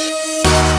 Música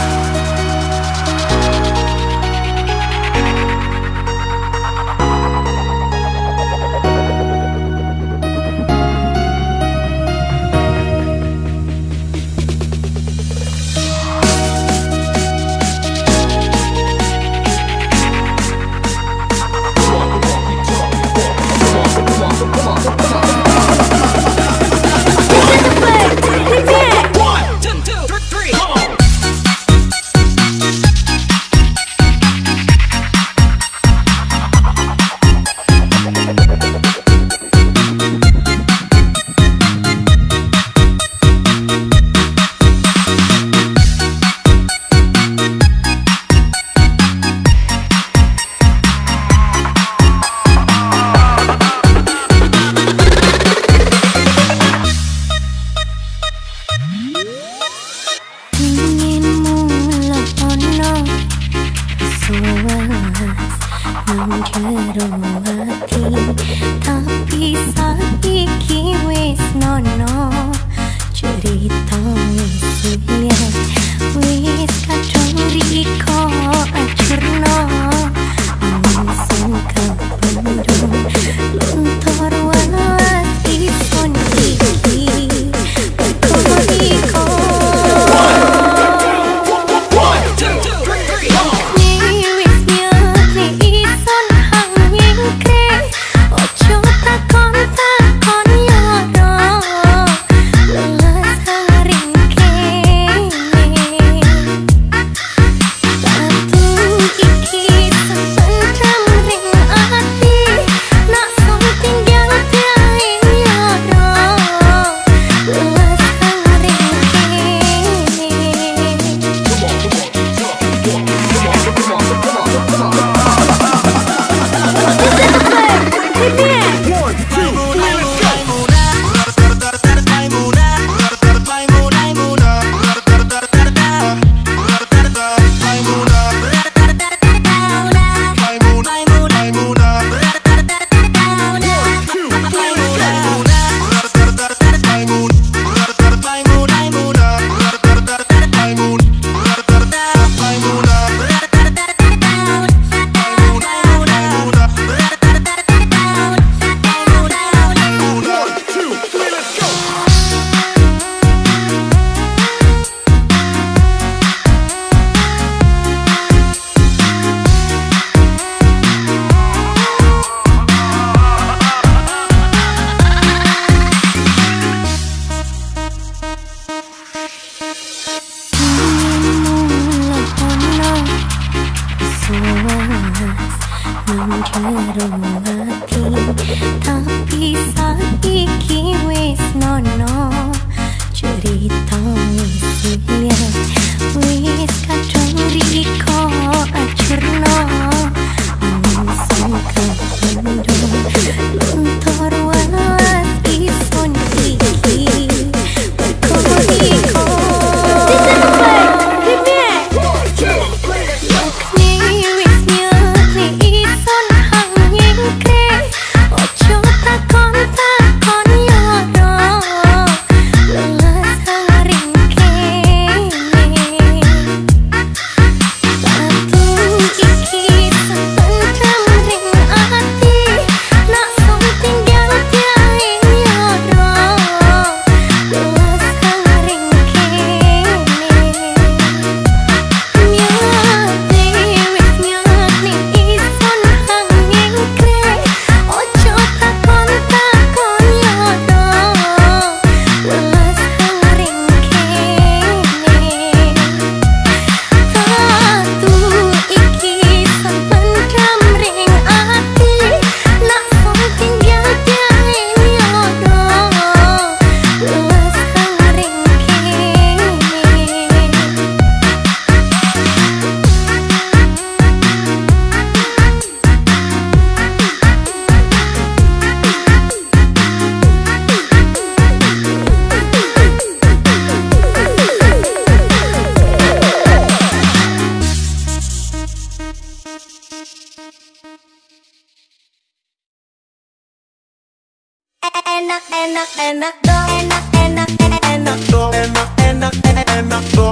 enak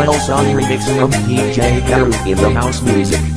Final song remix from DJ Karu in the house music.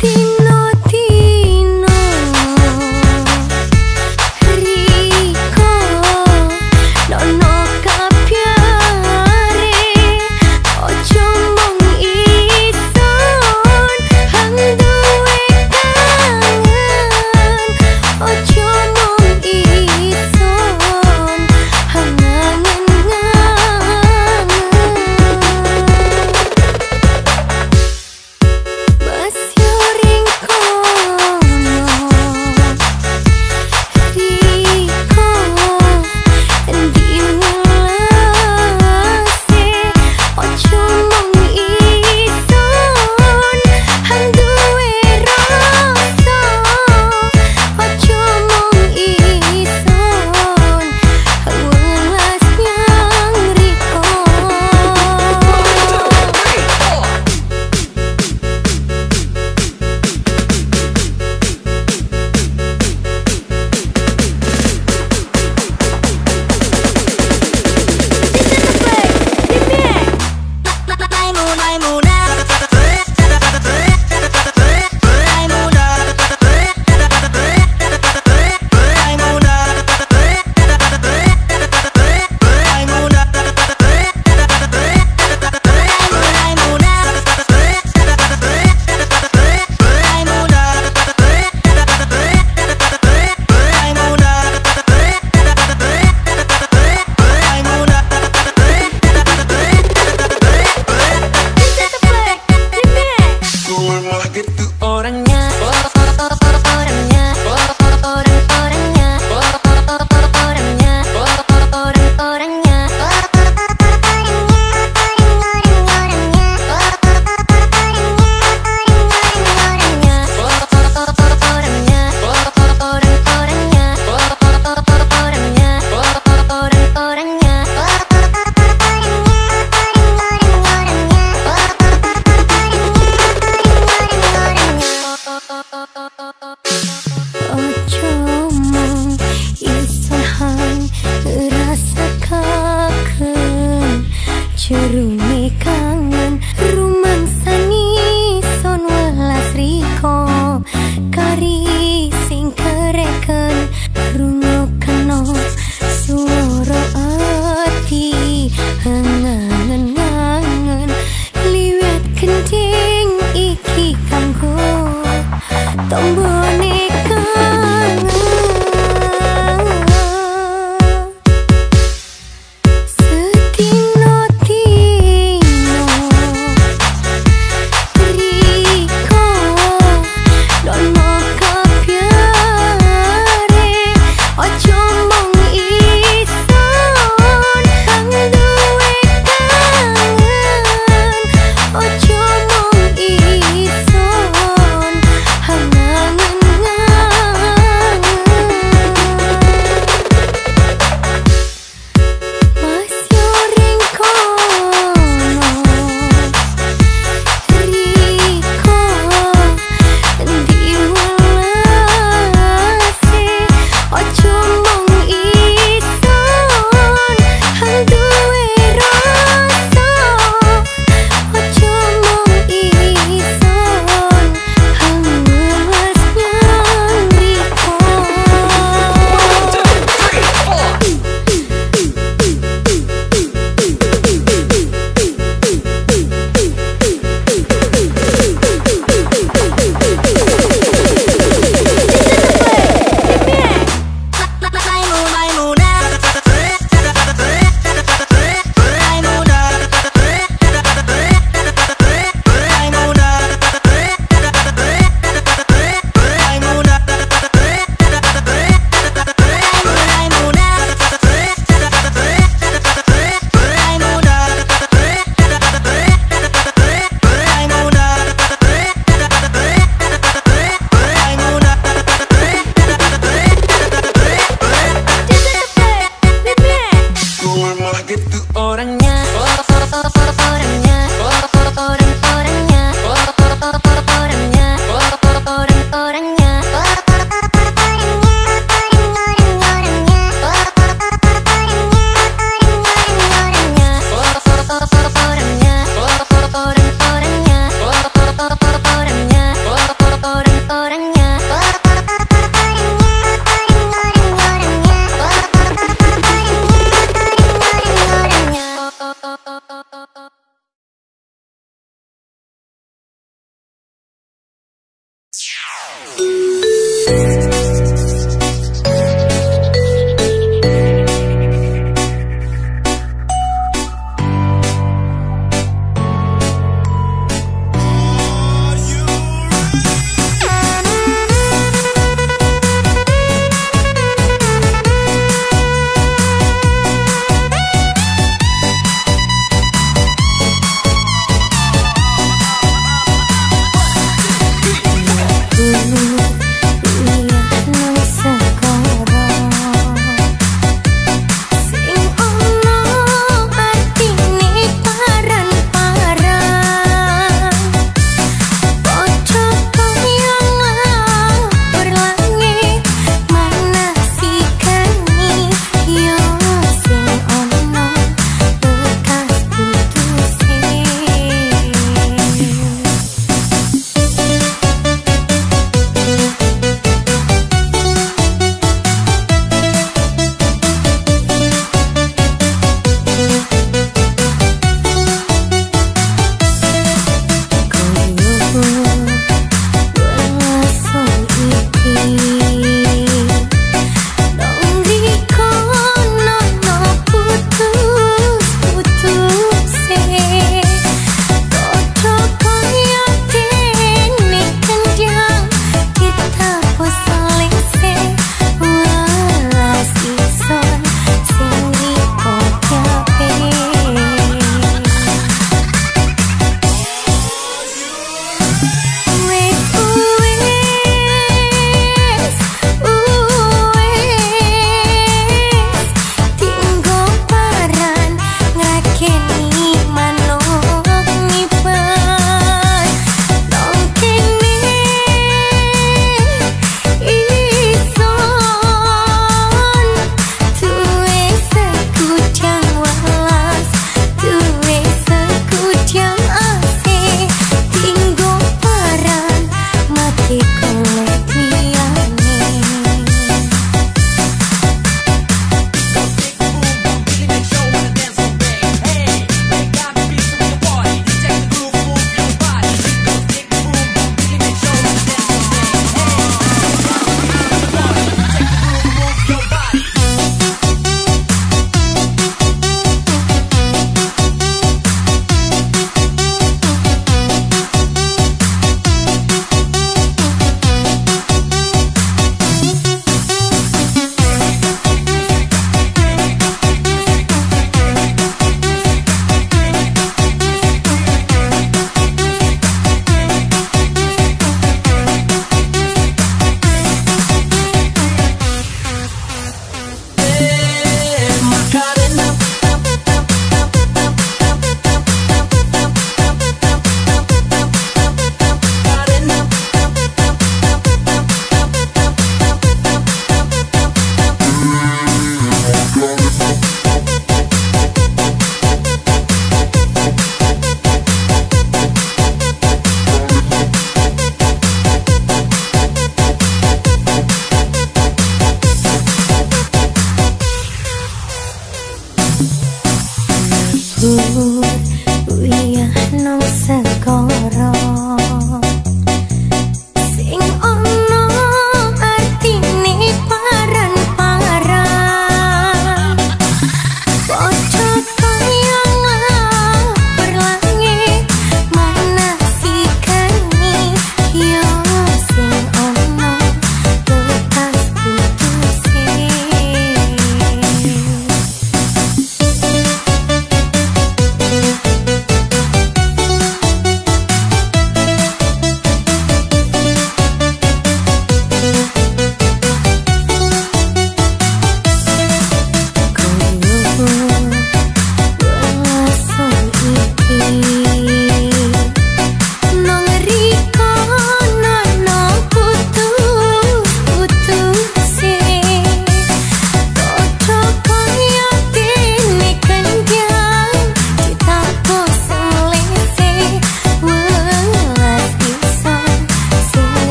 Setino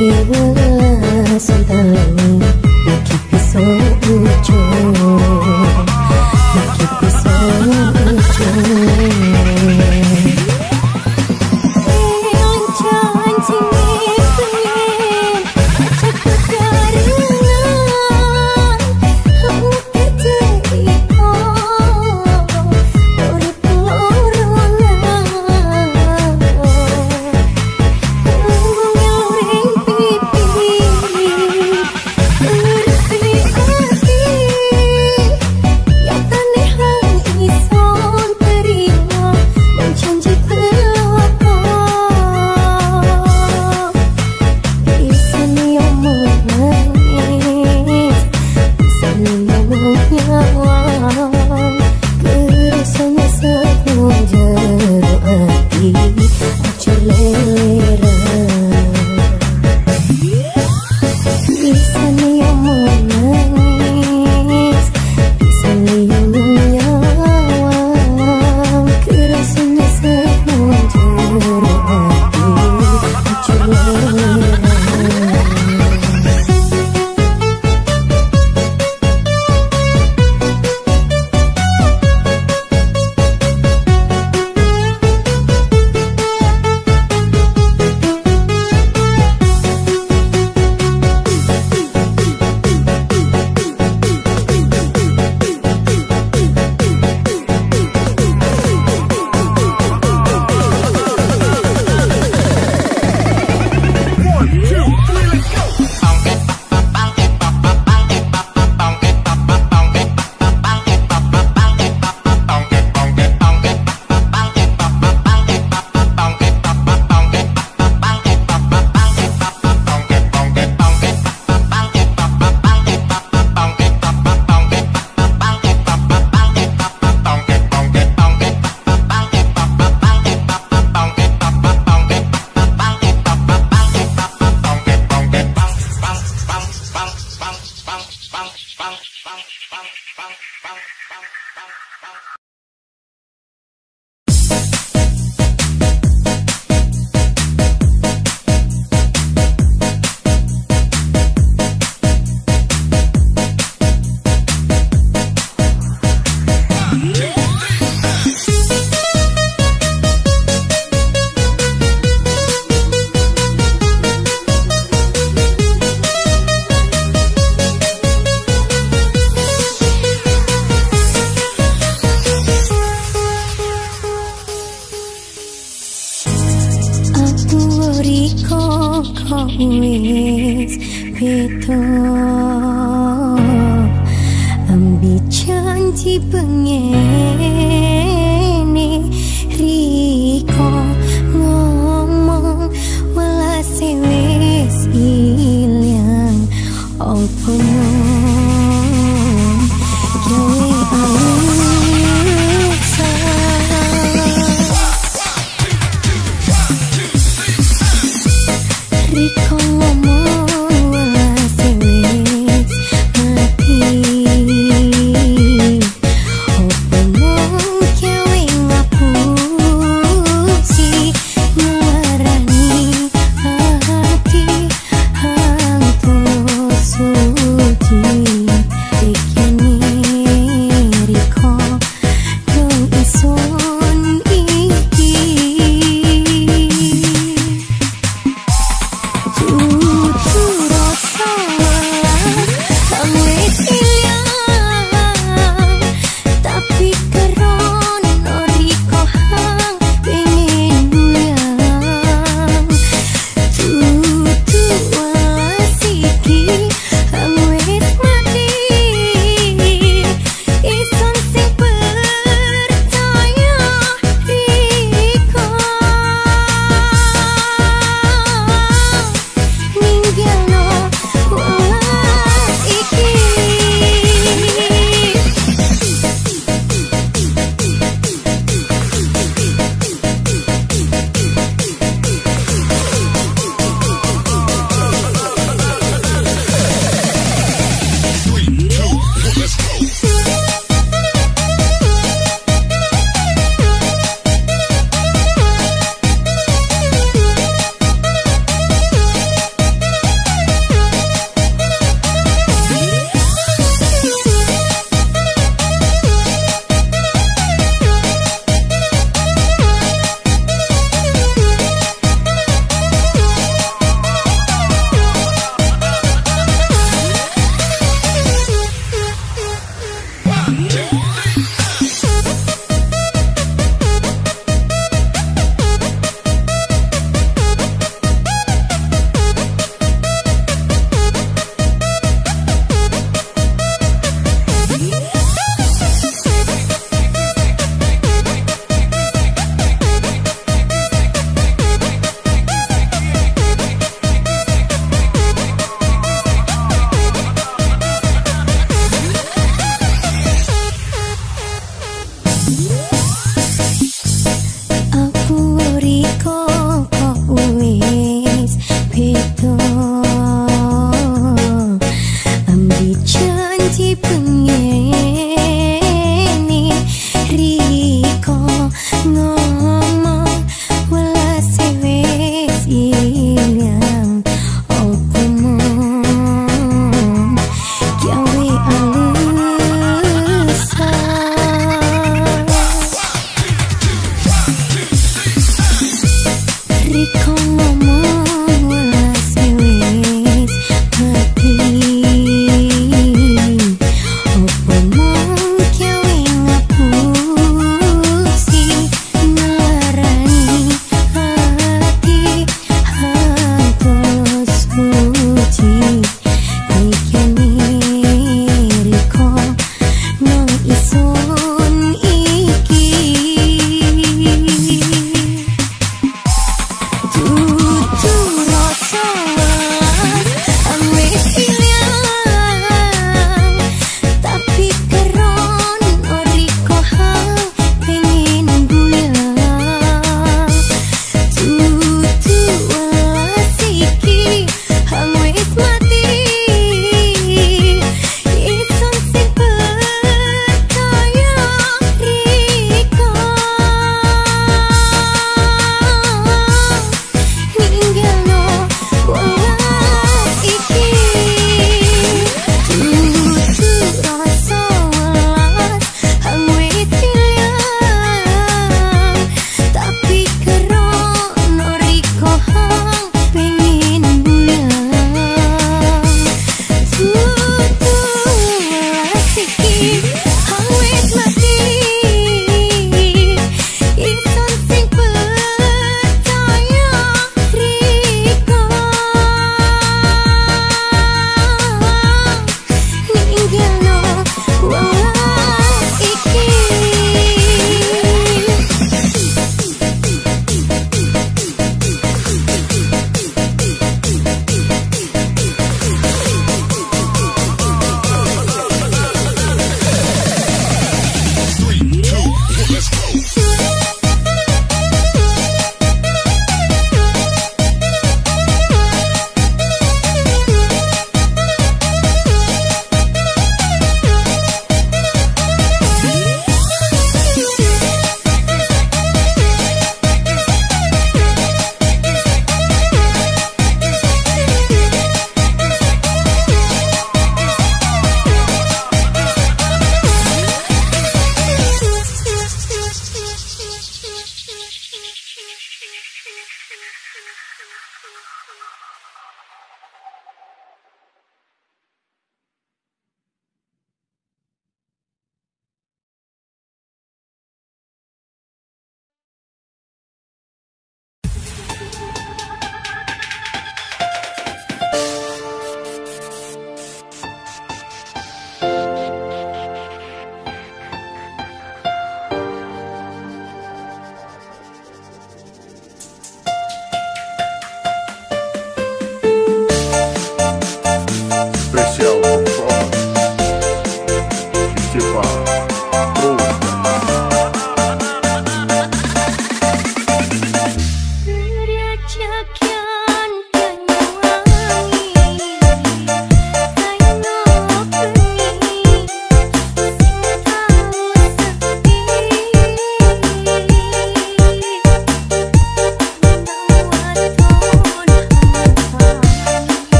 也不 opo